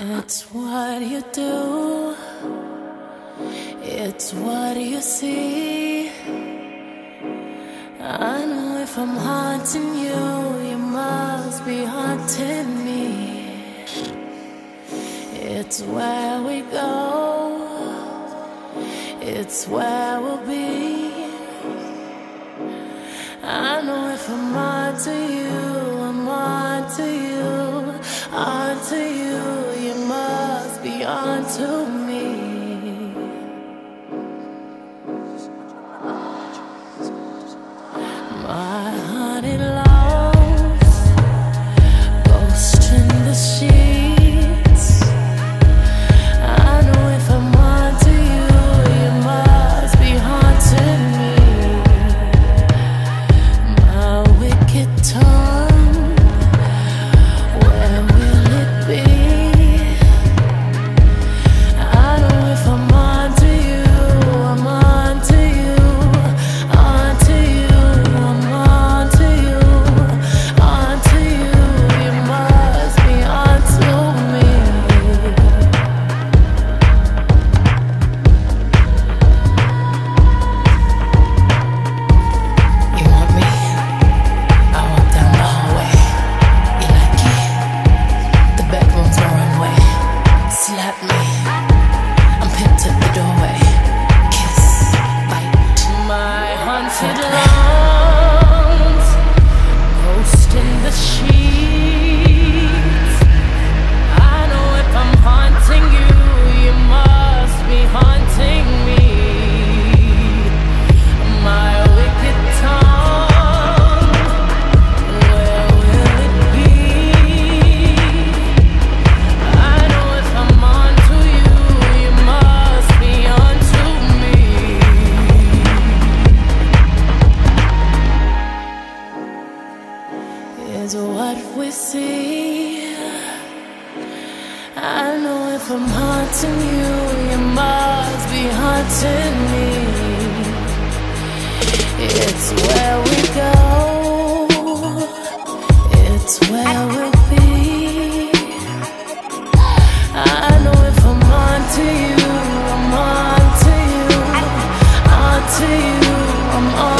It's what you do, it's what you see. I know if I'm haunting you, you must be haunting me. It's where we go, it's where we'll be. I know if I'm haunting you, onto me. Haunted lungs. see. I know if I'm haunting you, you must be haunting me. It's where we go, it's where we'll be. I know if I'm onto you, I'm onto you, onto you, I'm on.